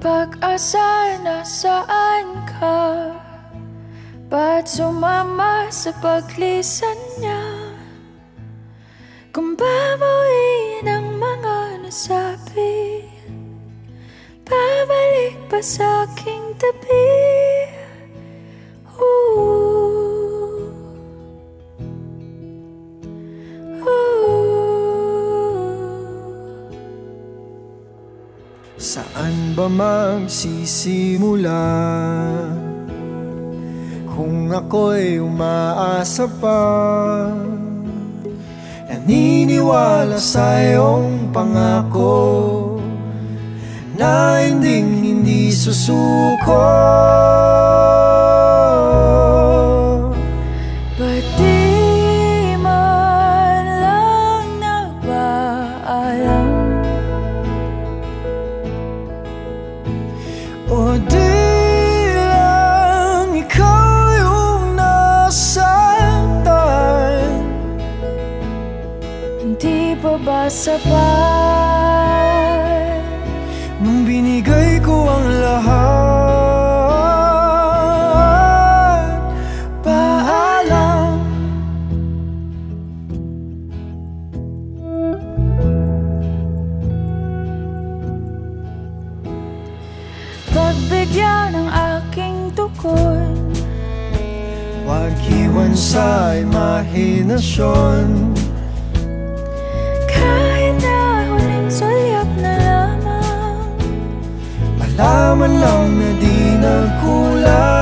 Pag-asa nasaan ka? Ba't sumama sa paglisan niya? Kung babawiin ang mga nasabi Babalik pa sa aking tabi Saan ba magsisimula? Kung ako'y umaasa pa Naniniwala sa iyong pangako Na hinding hindi susuko O di lang ikaw yung nasaktan Hindi pa ba sapat? Nung binigay ko ang lahat Pagbigyan ng aking tukod Huwag iwan sa imahinasyon Kahit na huling sulyap na lamang. Malaman lang na di nagkulang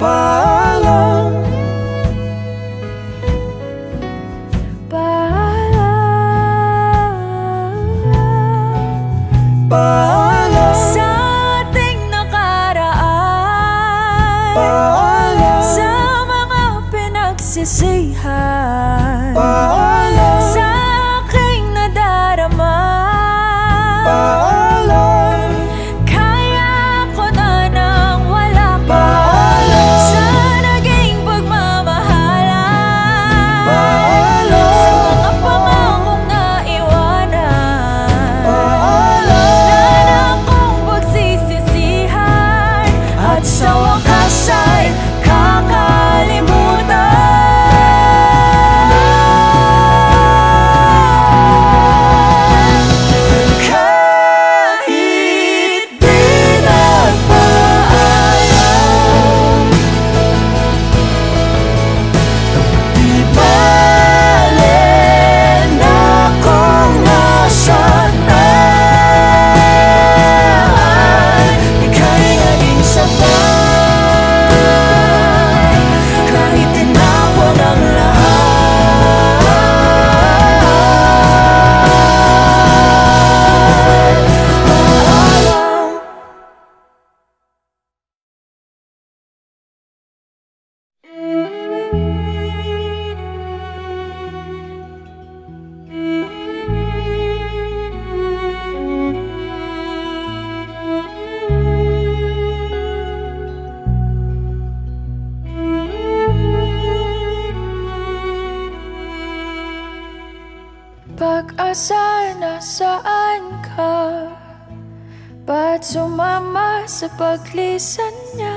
Paalam. Paalam. Paalam. Sa ating nakaraan. Paalam. Sa mga pinagsisihan Pag-asa nasaan ka? Ba't sumama sa paglisan niya?